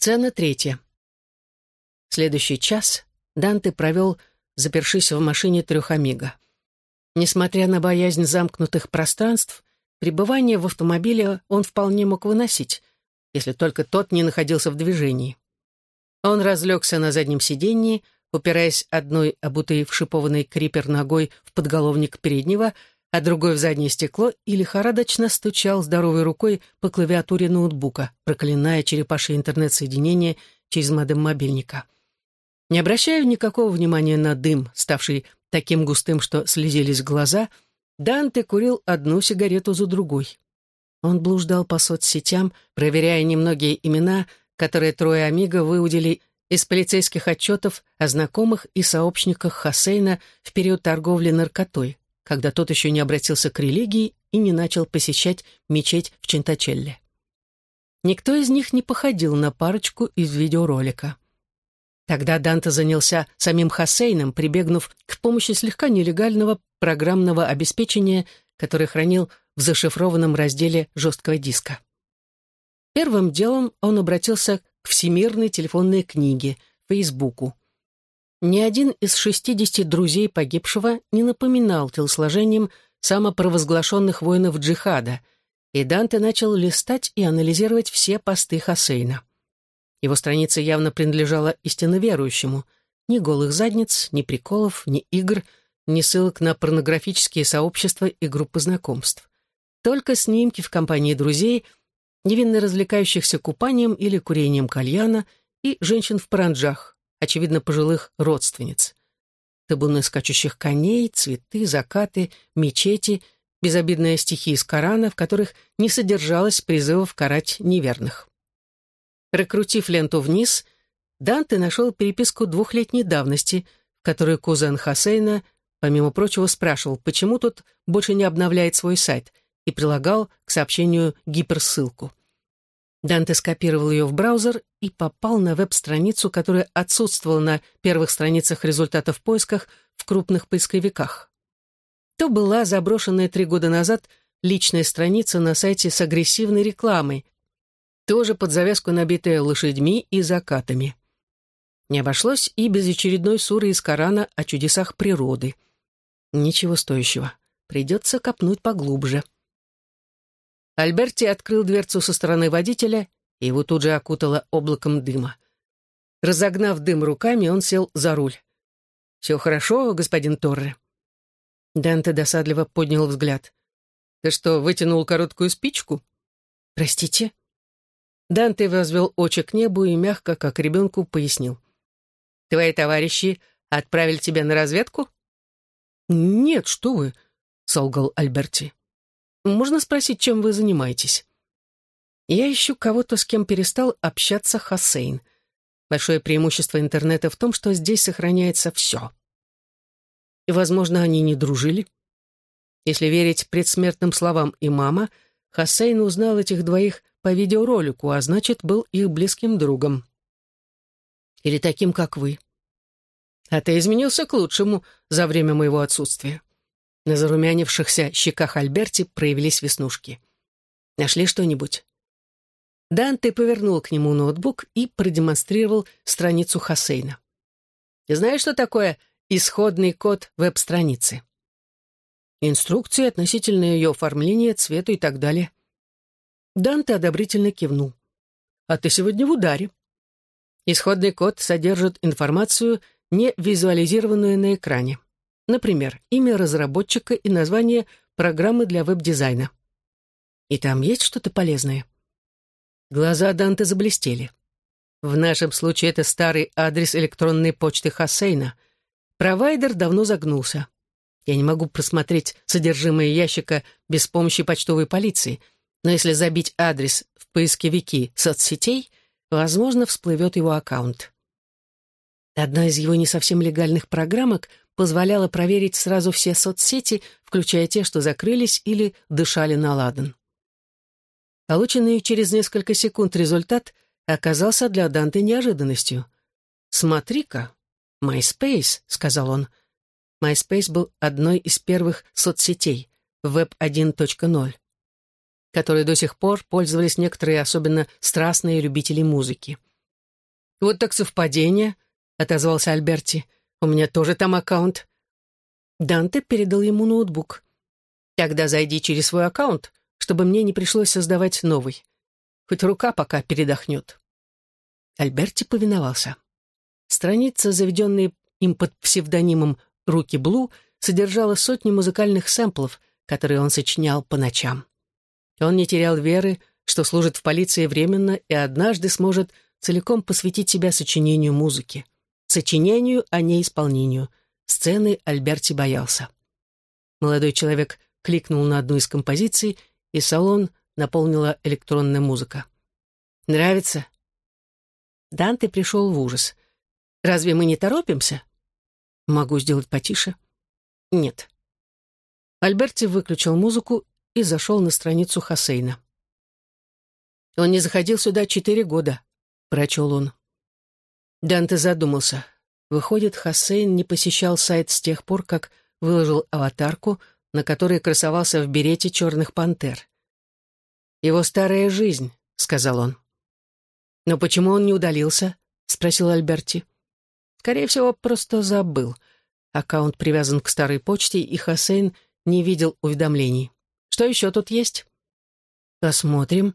Сцена третья. Следующий час Данте провел, запершись в машине трех Амиго. Несмотря на боязнь замкнутых пространств, пребывание в автомобиле он вполне мог выносить, если только тот не находился в движении. Он разлегся на заднем сиденье, упираясь одной обутой в шипованный крипер ногой в подголовник переднего, а другой в заднее стекло и лихорадочно стучал здоровой рукой по клавиатуре ноутбука, проклиная черепашье интернет-соединение через модем мобильника. Не обращая никакого внимания на дым, ставший таким густым, что слезились глаза, Данте курил одну сигарету за другой. Он блуждал по соцсетям, проверяя немногие имена, которые трое Амиго выудили из полицейских отчетов о знакомых и сообщниках Хасейна в период торговли наркотой когда тот еще не обратился к религии и не начал посещать мечеть в Чинтачелле. Никто из них не походил на парочку из видеоролика. Тогда Данте занялся самим Хасейном, прибегнув к помощи слегка нелегального программного обеспечения, которое хранил в зашифрованном разделе жесткого диска. Первым делом он обратился к всемирной телефонной книге, Фейсбуку. Ни один из шестидесяти друзей погибшего не напоминал телосложением самопровозглашенных воинов джихада, и Данте начал листать и анализировать все посты Хасейна. Его страница явно принадлежала истинно верующему. Ни голых задниц, ни приколов, ни игр, ни ссылок на порнографические сообщества и группы знакомств. Только снимки в компании друзей, невинно развлекающихся купанием или курением кальяна, и женщин в паранджах, очевидно, пожилых родственниц. Табуны скачущих коней, цветы, закаты, мечети, безобидные стихи из Корана, в которых не содержалось призывов карать неверных. Прокрутив ленту вниз, Данте нашел переписку двухлетней давности, в которой кузен Хасейна, помимо прочего, спрашивал, почему тот больше не обновляет свой сайт, и прилагал к сообщению гиперссылку. Данте скопировал ее в браузер и попал на веб-страницу, которая отсутствовала на первых страницах результатов поисках в крупных поисковиках. То была заброшенная три года назад личная страница на сайте с агрессивной рекламой, тоже под завязку набитая лошадьми и закатами. Не обошлось и без очередной суры из Корана о чудесах природы. Ничего стоящего. Придется копнуть поглубже. Альберти открыл дверцу со стороны водителя, и его тут же окутало облаком дыма. Разогнав дым руками, он сел за руль. «Все хорошо, господин Торре?» Данте досадливо поднял взгляд. «Ты что, вытянул короткую спичку?» «Простите?» Данте возвел очи к небу и мягко, как ребенку, пояснил. «Твои товарищи отправили тебя на разведку?» «Нет, что вы», — солгал Альберти. Можно спросить, чем вы занимаетесь?» Я ищу кого-то, с кем перестал общаться Хасейн. Большое преимущество интернета в том, что здесь сохраняется все. И, возможно, они не дружили. Если верить предсмертным словам имама, Хасейн узнал этих двоих по видеоролику, а значит, был их близким другом. Или таким, как вы. А ты изменился к лучшему за время моего отсутствия. На зарумянившихся щеках Альберти проявились веснушки. «Нашли что-нибудь?» Данте повернул к нему ноутбук и продемонстрировал страницу Хасейна. «Ты знаешь, что такое исходный код веб-страницы?» Инструкции относительно ее оформления, цвета и так далее. Данте одобрительно кивнул. «А ты сегодня в ударе». Исходный код содержит информацию, не визуализированную на экране. Например, имя разработчика и название программы для веб-дизайна. И там есть что-то полезное. Глаза Данте заблестели. В нашем случае это старый адрес электронной почты Хасейна. Провайдер давно загнулся. Я не могу просмотреть содержимое ящика без помощи почтовой полиции, но если забить адрес в поисковики соцсетей, возможно, всплывет его аккаунт. Одна из его не совсем легальных программок позволяла проверить сразу все соцсети, включая те, что закрылись или дышали на ладан. Полученный через несколько секунд результат оказался для Данте неожиданностью. «Смотри-ка, MySpace», — сказал он. MySpace был одной из первых соцсетей, Web 1.0, которые до сих пор пользовались некоторые особенно страстные любители музыки. «Вот так совпадение», — отозвался Альберти. «У меня тоже там аккаунт». Данте передал ему ноутбук. «Тогда зайди через свой аккаунт, чтобы мне не пришлось создавать новый. Хоть рука пока передохнет». Альберти повиновался. Страница, заведенная им под псевдонимом «Руки Блу», содержала сотни музыкальных сэмплов, которые он сочинял по ночам. Он не терял веры, что служит в полиции временно и однажды сможет целиком посвятить себя сочинению музыки. Сочинению, а не исполнению. Сцены Альберти боялся. Молодой человек кликнул на одну из композиций, и салон наполнила электронная музыка. «Нравится?» Данте пришел в ужас. «Разве мы не торопимся?» «Могу сделать потише?» «Нет». Альберти выключил музыку и зашел на страницу Хасейна. «Он не заходил сюда четыре года», — прочел он. Данте задумался. Выходит, Хасейн не посещал сайт с тех пор, как выложил аватарку, на которой красовался в берете черных пантер. «Его старая жизнь», — сказал он. «Но почему он не удалился?» — спросил Альберти. «Скорее всего, просто забыл. Аккаунт привязан к старой почте, и Хасейн не видел уведомлений. Что еще тут есть?» «Посмотрим»,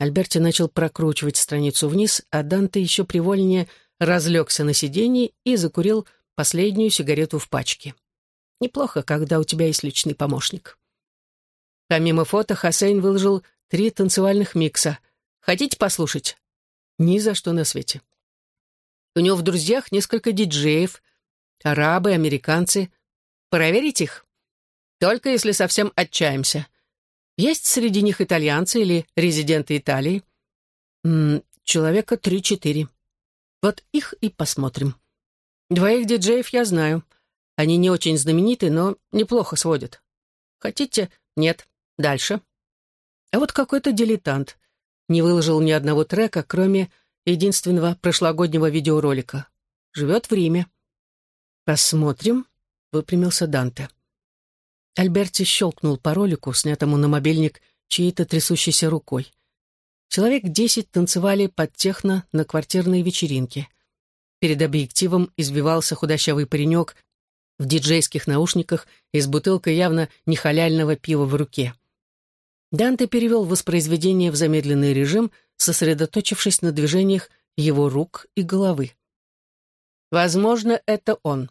Альберти начал прокручивать страницу вниз, а Данте еще привольнее разлегся на сиденье и закурил последнюю сигарету в пачке. Неплохо, когда у тебя есть личный помощник. Помимо фото, Хасейн выложил три танцевальных микса. Хотите послушать? Ни за что на свете. У него в друзьях несколько диджеев, арабы, американцы. Проверить их? Только если совсем отчаемся. Есть среди них итальянцы или резиденты Италии? М -м, человека три-четыре. Вот их и посмотрим. Двоих диджеев я знаю. Они не очень знамениты, но неплохо сводят. Хотите? Нет. Дальше. А вот какой-то дилетант. Не выложил ни одного трека, кроме единственного прошлогоднего видеоролика. Живет в Риме. Посмотрим, выпрямился Данте. Альберти щелкнул по ролику, снятому на мобильник чьей-то трясущейся рукой. Человек десять танцевали под техно на квартирной вечеринке. Перед объективом избивался худощавый паренек в диджейских наушниках и с бутылкой явно нехаляльного пива в руке. Данте перевел воспроизведение в замедленный режим, сосредоточившись на движениях его рук и головы. «Возможно, это он»,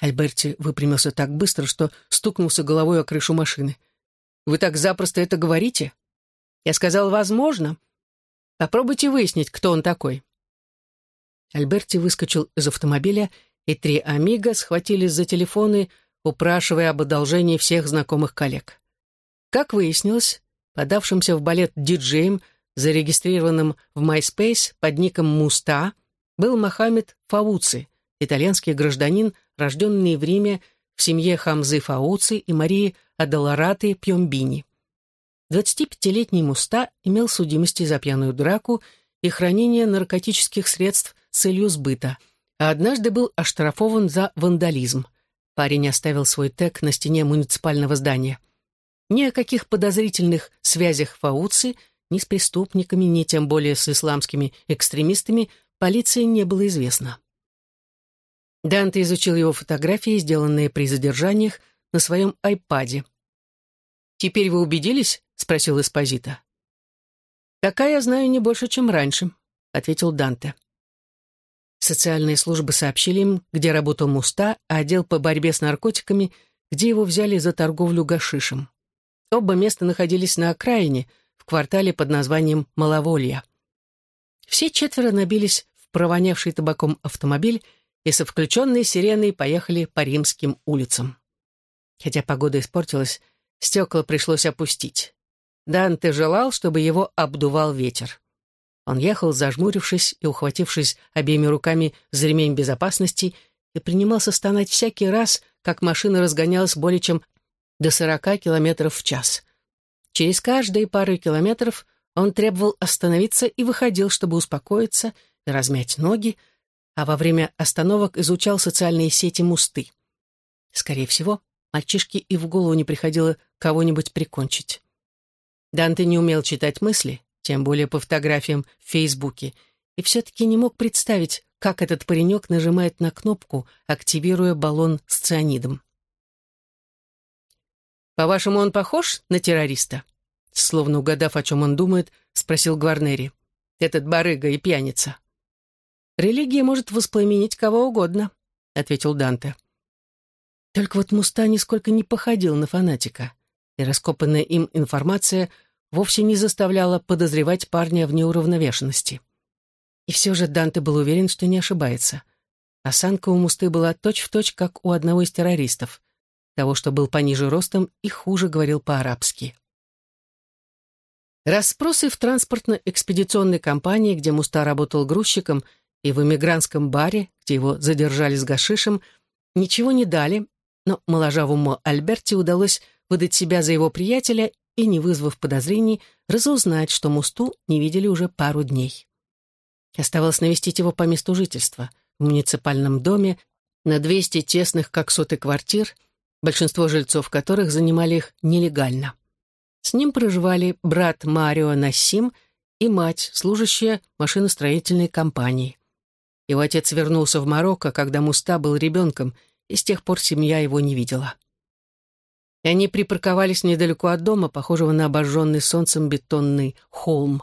Альберти выпрямился так быстро, что стукнулся головой о крышу машины. «Вы так запросто это говорите?» «Я сказал, возможно. Попробуйте выяснить, кто он такой». Альберти выскочил из автомобиля, и три амиго схватились за телефоны, упрашивая об одолжении всех знакомых коллег. Как выяснилось, подавшимся в балет диджеем, зарегистрированным в MySpace под ником Муста, был Мохаммед Фауци, итальянский гражданин, рожденный в Риме в семье Хамзы Фауци и Марии Адалараты Пьомбини. 25-летний Муста имел судимости за пьяную драку и хранение наркотических средств с целью сбыта, а однажды был оштрафован за вандализм. Парень оставил свой тег на стене муниципального здания. Ни о каких подозрительных связях Фауци, ни с преступниками, ни тем более с исламскими экстремистами полиции не было известно. Данте изучил его фотографии, сделанные при задержаниях, на своем айпаде. «Теперь вы убедились?» — спросил Эспозита. «Пока я знаю не больше, чем раньше», — ответил Данте. Социальные службы сообщили им, где работал Муста, а отдел по борьбе с наркотиками, где его взяли за торговлю гашишем. Оба места находились на окраине, в квартале под названием Маловолья. Все четверо набились в провонявший табаком автомобиль и со включенной сиреной поехали по римским улицам. Хотя погода испортилась, стекла пришлось опустить. Данте желал, чтобы его обдувал ветер. Он ехал, зажмурившись и ухватившись обеими руками за ремень безопасности, и принимался стонать всякий раз, как машина разгонялась более чем до сорока километров в час. Через каждые пару километров он требовал остановиться и выходил, чтобы успокоиться и размять ноги, а во время остановок изучал социальные сети Мусты. Скорее всего, мальчишке и в голову не приходило кого-нибудь прикончить. Данте не умел читать мысли, тем более по фотографиям в Фейсбуке, и все-таки не мог представить, как этот паренек нажимает на кнопку, активируя баллон с цианидом. «По-вашему, он похож на террориста?» Словно угадав, о чем он думает, спросил Гварнери. «Этот барыга и пьяница». «Религия может воспламенить кого угодно», — ответил Данте. Только вот Муста нисколько не походил на фанатика, и раскопанная им информация вовсе не заставляла подозревать парня в неуравновешенности. И все же Данте был уверен, что не ошибается. Осанка у Мусты была точь-в-точь, точь, как у одного из террористов, того, что был пониже ростом и хуже говорил по-арабски. Расспросы в транспортно-экспедиционной компании, где Муста работал грузчиком, и в эмигрантском баре, где его задержали с гашишем, ничего не дали, но моложавому Альберте удалось выдать себя за его приятеля и, не вызвав подозрений, разузнать, что Мусту не видели уже пару дней. Оставалось навестить его по месту жительства, в муниципальном доме, на 200 тесных, как соты квартир, большинство жильцов которых занимали их нелегально. С ним проживали брат Марио Насим и мать, служащая машиностроительной компании. Его отец вернулся в Марокко, когда Муста был ребенком, и с тех пор семья его не видела. И они припарковались недалеко от дома, похожего на обожженный солнцем бетонный холм.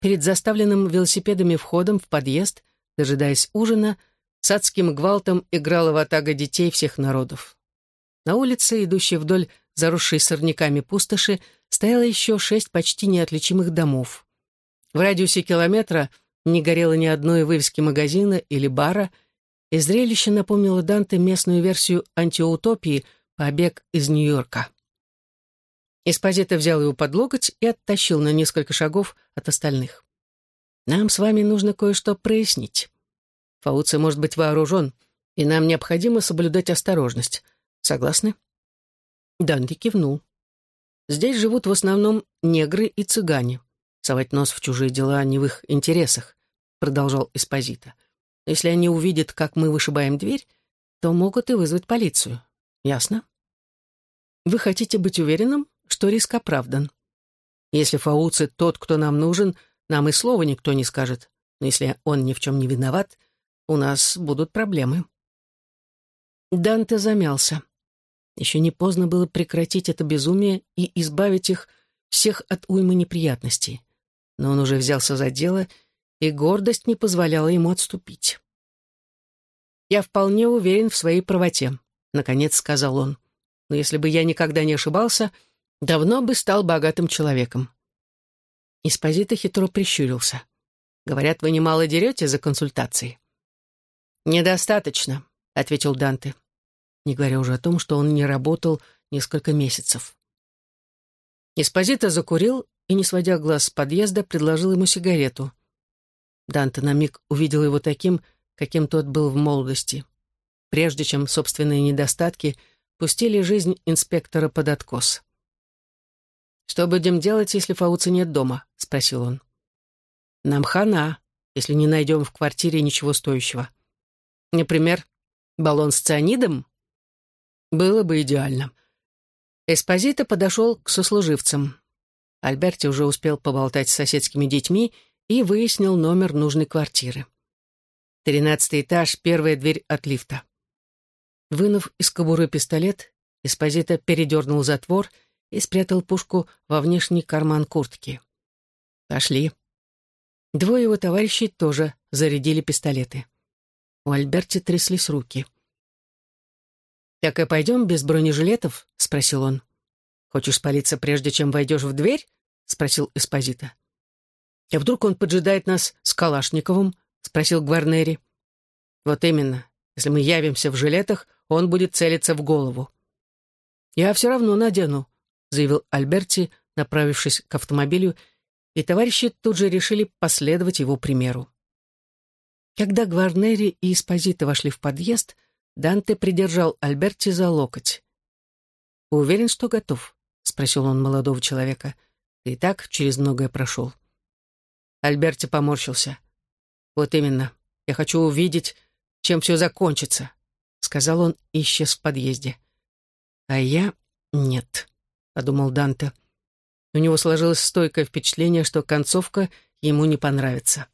Перед заставленным велосипедами входом в подъезд, дожидаясь ужина, с адским гвалтом играла ватага детей всех народов. На улице, идущей вдоль заросшей сорняками пустоши, стояло еще шесть почти неотличимых домов. В радиусе километра не горело ни одной вывески магазина или бара, и зрелище напомнило Данте местную версию антиутопии «Побег из Нью-Йорка». Эспозита взял его под локоть и оттащил на несколько шагов от остальных. «Нам с вами нужно кое-что прояснить. Фауци может быть вооружен, и нам необходимо соблюдать осторожность. Согласны?» Данте кивнул. «Здесь живут в основном негры и цыгане. Совать нос в чужие дела не в их интересах», — продолжал Эспозита. «Если они увидят, как мы вышибаем дверь, то могут и вызвать полицию. Ясно?» «Вы хотите быть уверенным, что риск оправдан. Если Фауци тот, кто нам нужен, нам и слова никто не скажет. Но если он ни в чем не виноват, у нас будут проблемы». Данте замялся. Еще не поздно было прекратить это безумие и избавить их всех от уймы неприятностей. Но он уже взялся за дело, и гордость не позволяла ему отступить. «Я вполне уверен в своей правоте», — наконец сказал он. «Но если бы я никогда не ошибался, — давно бы стал богатым человеком. Испозита хитро прищурился. «Говорят, вы немало дерете за консультации?» «Недостаточно», — ответил Данте, не говоря уже о том, что он не работал несколько месяцев. Испозита закурил и, не сводя глаз с подъезда, предложил ему сигарету. Данте на миг увидел его таким, каким тот был в молодости, прежде чем собственные недостатки пустили жизнь инспектора под откос. «Что будем делать, если Фауца нет дома?» — спросил он. «Нам хана, если не найдем в квартире ничего стоящего. Например, баллон с цианидом? Было бы идеально». Эспозито подошел к сослуживцам. Альберти уже успел поболтать с соседскими детьми и выяснил номер нужной квартиры. Тринадцатый этаж, первая дверь от лифта. Вынув из кобуры пистолет, Эспозито передернул затвор — и спрятал пушку во внешний карман куртки. «Пошли». Двое его товарищей тоже зарядили пистолеты. У Альберти тряслись руки. «Так и пойдем без бронежилетов?» — спросил он. «Хочешь спалиться, прежде чем войдешь в дверь?» — спросил Эспозита. «А вдруг он поджидает нас с Калашниковым?» — спросил Гварнери. «Вот именно. Если мы явимся в жилетах, он будет целиться в голову». «Я все равно надену», заявил Альберти, направившись к автомобилю, и товарищи тут же решили последовать его примеру. Когда Гварнери и Эспозито вошли в подъезд, Данте придержал Альберти за локоть. «Уверен, что готов?» — спросил он молодого человека. «И так через многое прошел». Альберти поморщился. «Вот именно. Я хочу увидеть, чем все закончится», — сказал он и исчез в подъезде. «А я — нет». — подумал Данте. У него сложилось стойкое впечатление, что концовка ему не понравится.